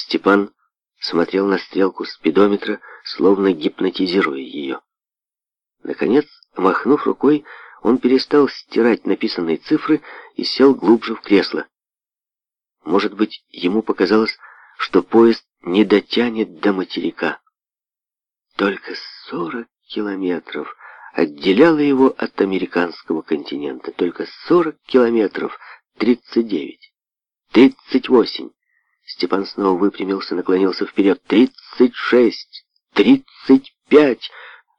Степан смотрел на стрелку спидометра, словно гипнотизируя ее. Наконец, махнув рукой, он перестал стирать написанные цифры и сел глубже в кресло. Может быть, ему показалось, что поезд не дотянет до материка. Только 40 километров отделяло его от американского континента. Только 40 километров, 39, 38. Степан снова выпрямился, наклонился вперед. «Тридцать шесть! Тридцать пять!»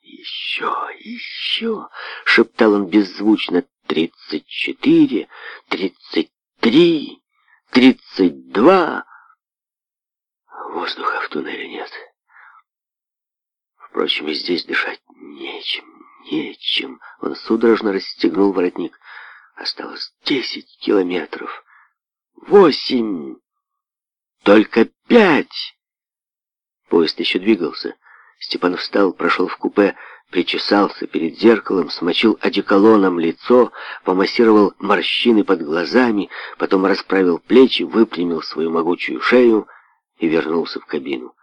«Еще, еще!» — шептал он беззвучно. «Тридцать четыре! Тридцать три! Тридцать два!» Воздуха в туннеле нет. Впрочем, и здесь дышать нечем, нечем. Он судорожно расстегнул воротник. Осталось десять километров. Восемь! Только пять!» Поезд еще двигался. Степан встал, прошел в купе, причесался перед зеркалом, смочил одеколоном лицо, помассировал морщины под глазами, потом расправил плечи, выпрямил свою могучую шею и вернулся в кабину.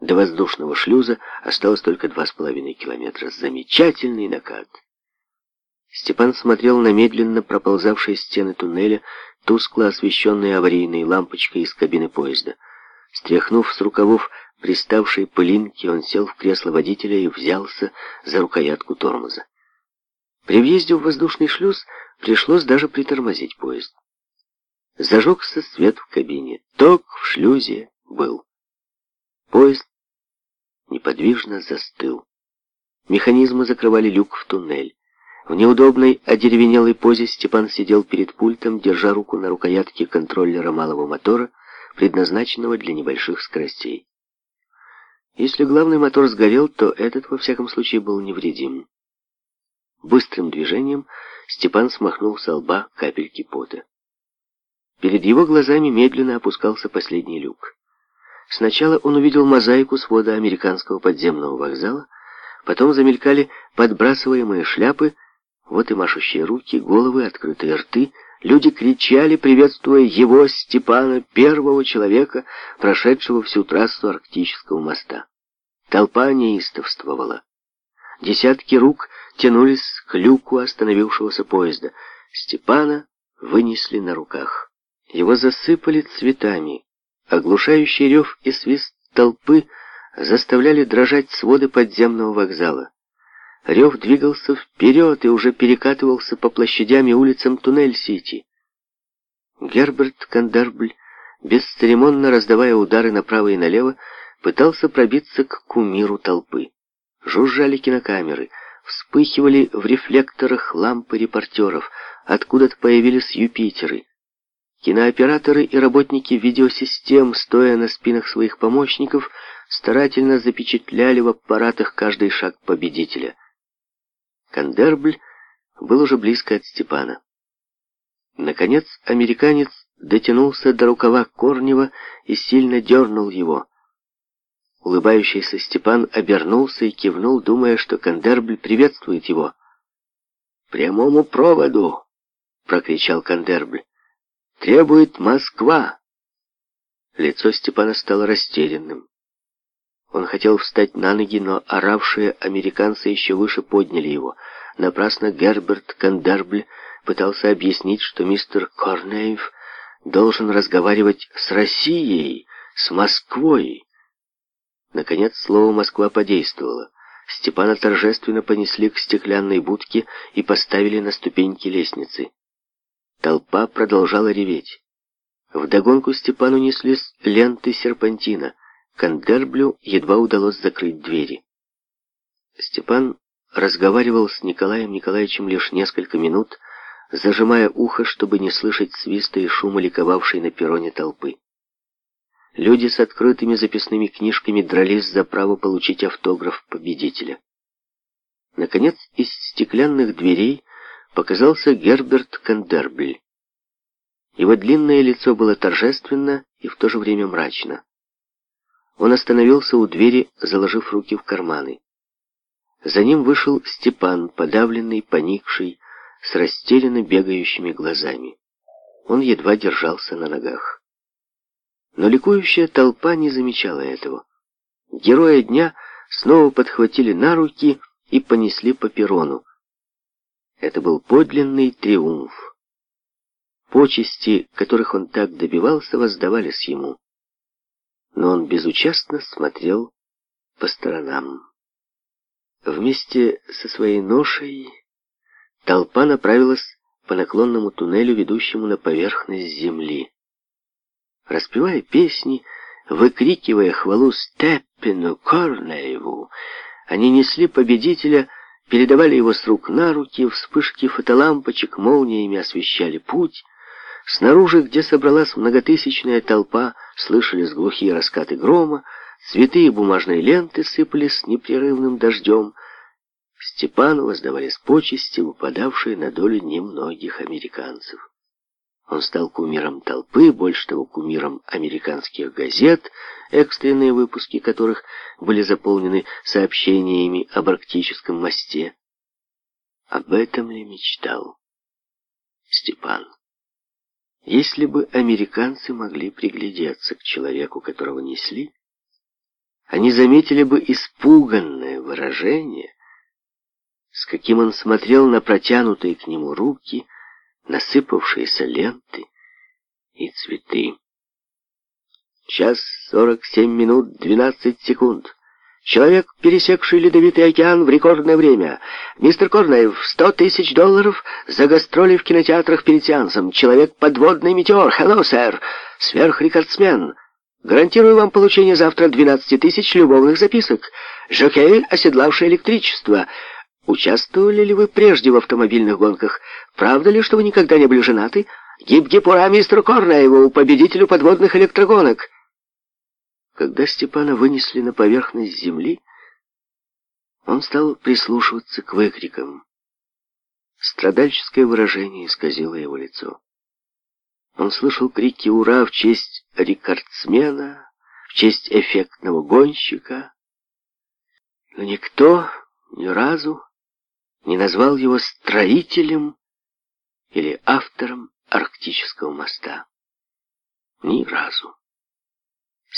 До воздушного шлюза осталось только два с половиной километра. Замечательный накат! Степан смотрел на медленно проползавшие стены туннеля, тускло освещенные аварийной лампочкой из кабины поезда. Стряхнув с рукавов приставшей пылинки, он сел в кресло водителя и взялся за рукоятку тормоза. При въезде в воздушный шлюз пришлось даже притормозить поезд. Зажегся свет в кабине. Ток в шлюзе был. Поезд неподвижно застыл. Механизмы закрывали люк в туннель. В неудобной, одеревенелой позе Степан сидел перед пультом, держа руку на рукоятке контроллера малого мотора, предназначенного для небольших скоростей. Если главный мотор сгорел, то этот, во всяком случае, был невредим. Быстрым движением Степан смахнул со лба капельки пота. Перед его глазами медленно опускался последний люк. Сначала он увидел мозаику свода американского подземного вокзала, потом замелькали подбрасываемые шляпы, вот и машущие руки, головы, открытые рты. Люди кричали, приветствуя его, Степана, первого человека, прошедшего всю трассу Арктического моста. Толпа неистовствовала. Десятки рук тянулись к люку остановившегося поезда. Степана вынесли на руках. Его засыпали цветами. Оглушающий рев и свист толпы заставляли дрожать своды подземного вокзала. Рев двигался вперед и уже перекатывался по площадям и улицам Туннель-Сити. Герберт Кандарбль, бесцеремонно раздавая удары направо и налево, пытался пробиться к кумиру толпы. Жужжали кинокамеры, вспыхивали в рефлекторах лампы репортеров, откуда-то появились Юпитеры. Кинооператоры и работники видеосистем, стоя на спинах своих помощников, старательно запечатляли в аппаратах каждый шаг победителя — Кандербль был уже близко от Степана. Наконец американец дотянулся до рукава Корнева и сильно дернул его. Улыбающийся Степан обернулся и кивнул, думая, что Кандербль приветствует его. «Прямому проводу!» — прокричал Кандербль. «Требует Москва!» Лицо Степана стало растерянным. Он хотел встать на ноги, но оравшие американцы еще выше подняли его. Напрасно Герберт Кандербль пытался объяснить, что мистер Корнеев должен разговаривать с Россией, с Москвой. Наконец, слово «Москва» подействовало. Степана торжественно понесли к стеклянной будке и поставили на ступеньки лестницы. Толпа продолжала реветь. Вдогонку Степану несли ленты серпантина — Кандерблю едва удалось закрыть двери. Степан разговаривал с Николаем Николаевичем лишь несколько минут, зажимая ухо, чтобы не слышать свиста и шума ликовавшей на перроне толпы. Люди с открытыми записными книжками дрались за право получить автограф победителя. Наконец, из стеклянных дверей показался Герберт Кандербль. Его длинное лицо было торжественно и в то же время мрачно. Он остановился у двери, заложив руки в карманы. За ним вышел Степан, подавленный, поникший, с растерянно бегающими глазами. Он едва держался на ногах. Но ликующая толпа не замечала этого. Героя дня снова подхватили на руки и понесли по перрону. Это был подлинный триумф. Почести, которых он так добивался, воздавались ему но он безучастно смотрел по сторонам. Вместе со своей ношей толпа направилась по наклонному туннелю, ведущему на поверхность земли. Распевая песни, выкрикивая хвалу Степпину Корнееву, они несли победителя, передавали его с рук на руки, вспышки фотолампочек молниями освещали путь. Снаружи, где собралась многотысячная толпа, слышались глухие раскаты грома, цветы и бумажные ленты сыпались непрерывным дождем. Степану воздавались почести, выпадавшие на долю немногих американцев. Он стал кумиром толпы, больше того, кумиром американских газет, экстренные выпуски которых были заполнены сообщениями об арктическом мосте. Об этом ли мечтал Степан? Если бы американцы могли приглядеться к человеку, которого несли, они заметили бы испуганное выражение, с каким он смотрел на протянутые к нему руки, насыпавшиеся ленты и цветы. Час сорок семь минут двенадцать секунд. Человек, пересекший ледовитый океан в рекордное время. Мистер Корнаев, сто тысяч долларов за гастроли в кинотеатрах перед сеансом. Человек подводный метеор. Hello, сэр. Сверхрекордсмен. Гарантирую вам получение завтра 12 тысяч любовных записок. Жокей, оседлавший электричество. Участвовали ли вы прежде в автомобильных гонках? Правда ли, что вы никогда не были женаты? Гиб-гип ура мистеру Корнаеву, победителю подводных электрогонок. Когда Степана вынесли на поверхность земли, он стал прислушиваться к выкрикам. Страдальческое выражение исказило его лицо. Он слышал крики «Ура!» в честь рекордсмена, в честь эффектного гонщика. Но никто ни разу не назвал его строителем или автором арктического моста. Ни разу.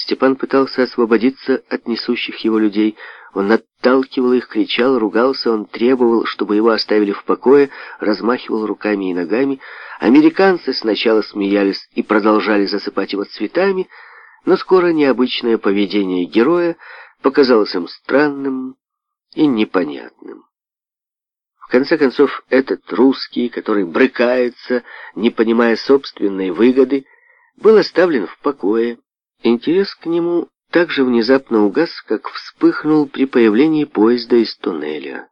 Степан пытался освободиться от несущих его людей. Он отталкивал их, кричал, ругался, он требовал, чтобы его оставили в покое, размахивал руками и ногами. Американцы сначала смеялись и продолжали засыпать его цветами, но скоро необычное поведение героя показалось им странным и непонятным. В конце концов, этот русский, который брыкается, не понимая собственной выгоды, был оставлен в покое. Интерес к нему также внезапно угас, как вспыхнул при появлении поезда из туннеля.